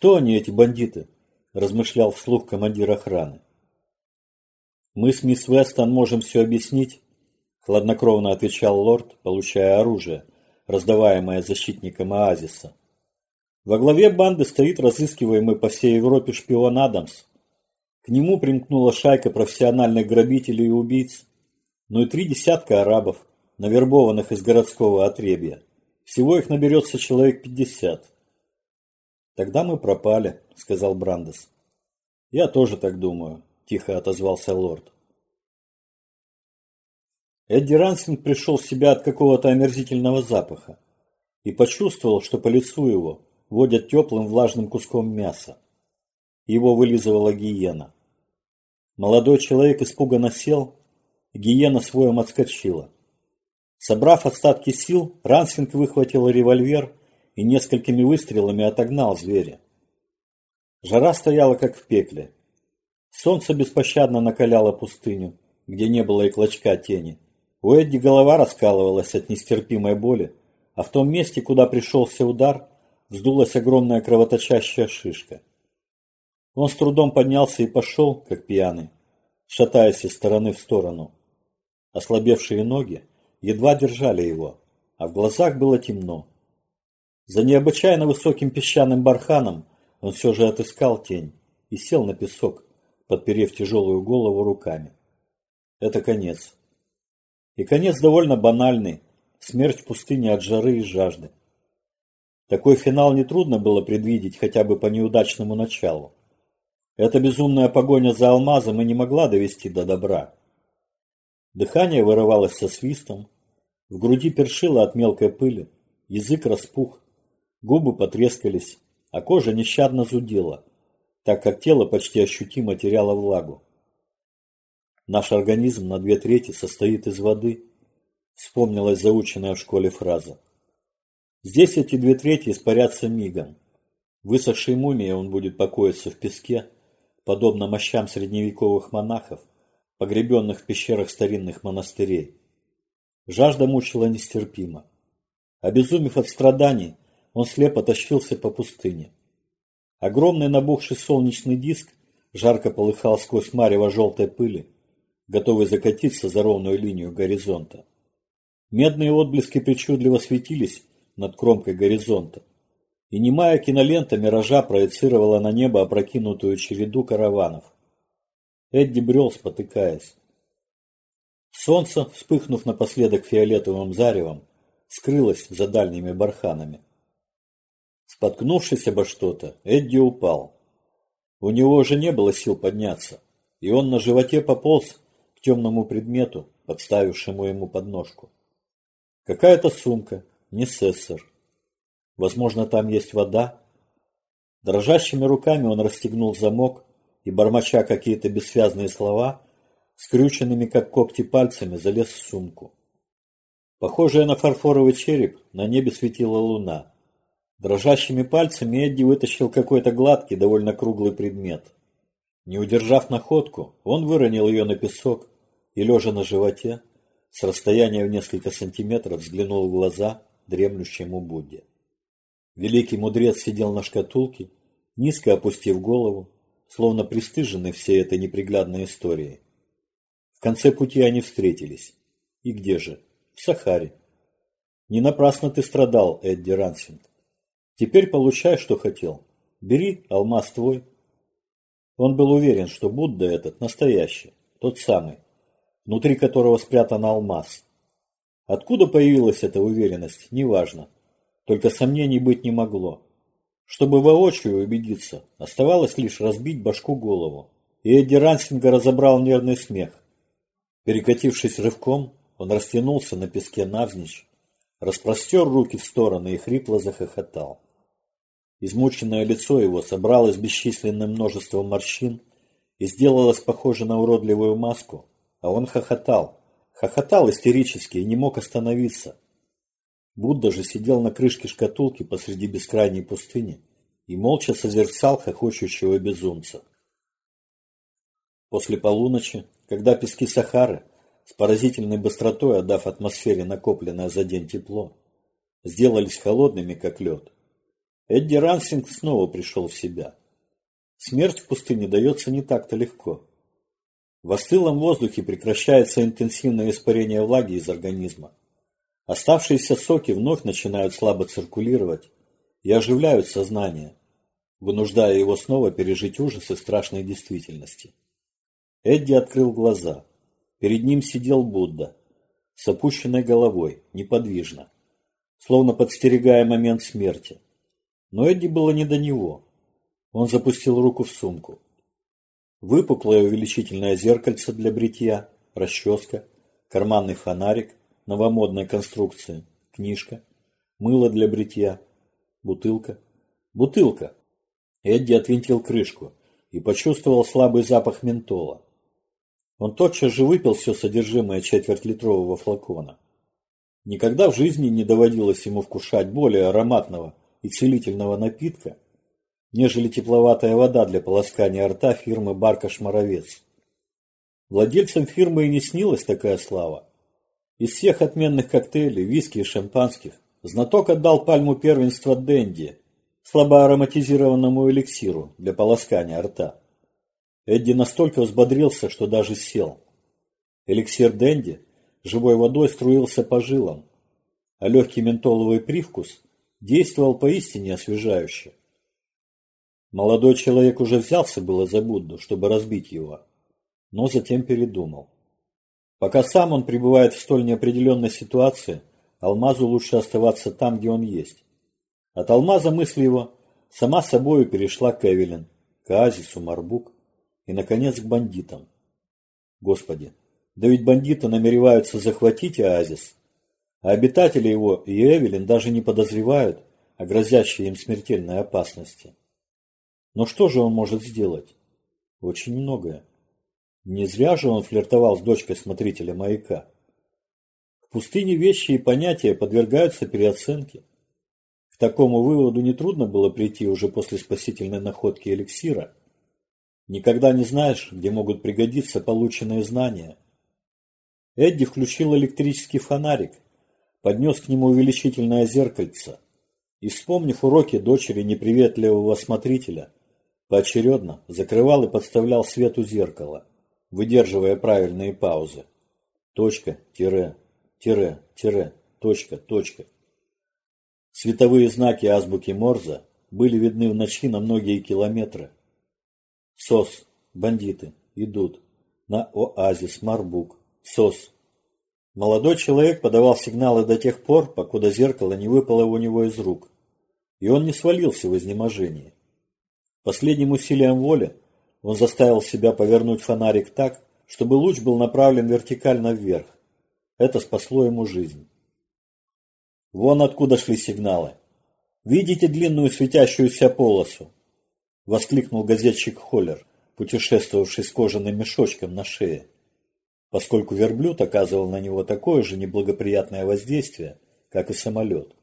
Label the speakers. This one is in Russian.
Speaker 1: Кто они, эти бандиты? Размышлял вслух командир охраны. Мы с мисс Вестон можем все объяснить, хладнокровно отвечал лорд, получая оружие, раздаваемое защитникам оазиса. Во главе банды стоит разыскиваемый по всей Европе шпион Адамс. К нему примкнула шайка профессиональных грабителей и убийц, ну и три десятка арабов, навербованных из городского отребья. Всего их наберется человек пятьдесят. «Тогда мы пропали», — сказал Брандес. «Я тоже так думаю», — тихо отозвался лорд. Эдди Рансинг пришел в себя от какого-то омерзительного запаха и почувствовал, что по лицу его водят теплым влажным куском мяса. Его вылизывала гиена. Молодой человек испуганно сел, гиена своем отскочила. Собрав остатки сил, Рансинг выхватил револьвер и несколькими выстрелами отогнал зверя. Жара стояла как в пекле. Солнце беспощадно накаляло пустыню, где не было и клочка тени. У Эдди голова раскалывалась от нестерпимой боли, а в том месте, куда пришелся удар, вздулась огромная кровоточащая шишка. Он с трудом поднялся и пошел, как пьяный, шатаясь из стороны в сторону. Ослабевшие ноги едва держали его, а в глазах было темно. За необычайно высоким песчаным барханом он все же отыскал тень и сел на песок, подперев тяжелую голову руками. Это конец. И конец довольно банальный. Смерть в пустыне от жары и жажды. Такой финал нетрудно было предвидеть хотя бы по неудачному началу. Эта безумная погоня за алмазом и не могла довести до добра. Дыхание вырывалось со свистом, в груди першило от мелкой пыли, язык распух, губы потрескались, а кожа нещадно зудела, так как тело почти ощутимо теряло влагу. Наш организм на две трети состоит из воды, вспомнилась заученная в школе фраза. Здесь эти две трети испарятся мигом. Высохшей мумией он будет покоиться в песке, подобно мощам средневековых монахов, погребенных в пещерах старинных монастырей. Жажда мучила нестерпимо. Обезумев от страданий, он слепо тащился по пустыне. Огромный набухший солнечный диск жарко полыхал сквозь марево желтой пыли, готовый закатиться за ровную линию горизонта. Медные отблески причудливо светились над кромкой горизонта, и немая кинолента миража проецировала на небо опрокинутую череду караванов. Эдди брел, спотыкаясь. Солнце, вспыхнув напоследок фиолетовым заревом, скрылось за дальними барханами. Споткнувшись обо что-то, Эдди упал. У него уже не было сил подняться, и он на животе пополз к темному предмету, подставившему ему подножку. Какая-то сумка, не сессор. Возможно, там есть вода. Дрожащими руками он расстегнул замок и, бормоча какие-то бессвязные слова, скрюченными, как когти, пальцами залез в сумку. Похожая на фарфоровый череп, на небе светила луна. Дрожащими пальцами Эдди вытащил какой-то гладкий, довольно круглый предмет. Не удержав находку, он выронил ее на песок и, лежа на животе, с расстояния в несколько сантиметров взглянул в глаза дремлющему Будде. Великий мудрец сидел на шкатулке, низко опустив голову, словно пристыженный всей этой неприглядной историей. В конце пути они встретились. И где же? В Сахаре. Не напрасно ты страдал, Эдди Рансинг. Теперь получай, что хотел. Бери, алмаз твой, он был уверен, что Будда этот настоящий, тот самый, внутри которого спрятан алмаз. Откуда появилась эта уверенность, неважно. Только сомнений быть не могло. Чтобы воочию убедиться, оставалось лишь разбить башку голову. И Эдди Рансинга разобрал нервный смех. Перекатившись рывком, он растянулся на песке навзничь, распростер руки в стороны и хрипло захохотал. Измученное лицо его собралось бесчисленным множеством морщин и сделалось похоже на уродливую маску, а он хохотал. Хохотал истерически и не мог остановиться. Будда же сидел на крышке шкатулки посреди бескрайней пустыни и молча созерцал хохочущего безумца. После полуночи, когда пески Сахары, с поразительной быстротой отдав атмосфере накопленное за день тепло, сделались холодными, как лед, Эдди Рансинг снова пришел в себя. Смерть в пустыне дается не так-то легко. В остылом воздухе прекращается интенсивное испарение влаги из организма. Оставшиеся соки вновь начинают слабо циркулировать и оживляют сознание, вынуждая его снова пережить ужасы страшной действительности. Эдди открыл глаза. Перед ним сидел Будда, с опущенной головой, неподвижно, словно подстерегая момент смерти. Но Эдди было не до него. Он запустил руку в сумку. Выпуклое увеличительное зеркальце для бритья, расческа, карманный фонарик, новомодной конструкции, книжка, мыло для бритья, бутылка. Бутылка! Эдди отвинтил крышку и почувствовал слабый запах ментола. Он тотчас же выпил все содержимое четвертьлитрового флакона. Никогда в жизни не доводилось ему вкушать более ароматного и целительного напитка, нежели тепловатая вода для полоскания рта фирмы «Баркаш-Моровец». Владельцам фирмы и не снилась такая слава. Из всех отменных коктейлей, виски и шампанских знаток отдал пальму первенства Дэнди, слабоароматизированному эликсиру для полоскания рта. Эдди настолько взбодрился, что даже сел. Эликсир Дэнди живой водой струился по жилам, а легкий ментоловый привкус действовал поистине освежающе. Молодой человек уже взялся было за Будду, чтобы разбить его, но затем передумал. Пока сам он пребывает в столь неопределенной ситуации, алмазу лучше оставаться там, где он есть. От алмаза мысль его сама собою перешла к Эвелин, к Азису, Марбук и, наконец, к бандитам. Господи, да ведь бандиты намереваются захватить Оазис, а обитатели его и Эвелин даже не подозревают о грозящей им смертельной опасности. Но что же он может сделать? Очень многое. Не зря же он флиртовал с дочкой смотрителя маяка. В пустыне вещи и понятия подвергаются переоценке. К такому выводу нетрудно было прийти уже после спасительной находки эликсира – Никогда не знаешь, где могут пригодиться полученные знания. Эдди включил электрический фонарик, поднес к нему увеличительное зеркальце и, вспомнив уроки дочери неприветливого смотрителя, поочередно закрывал и подставлял свет у зеркала, выдерживая правильные паузы. Точка, тире, тире, тире, точка, точка. Световые знаки азбуки Морза были видны в ночи на многие километры. СОС. Бандиты. Идут. На оазис. Марбук. СОС. Молодой человек подавал сигналы до тех пор, покуда зеркало не выпало у него из рук. И он не свалился в изнеможении. Последним усилием воли он заставил себя повернуть фонарик так, чтобы луч был направлен вертикально вверх. Это спасло ему жизнь. Вон откуда шли сигналы. Видите длинную светящуюся полосу? воскликнул газетчик Холлер, путешествовавший с кожаным мешочком на шее. Поскольку верблюд оказывал на него такое же неблагоприятное воздействие, как и самолет.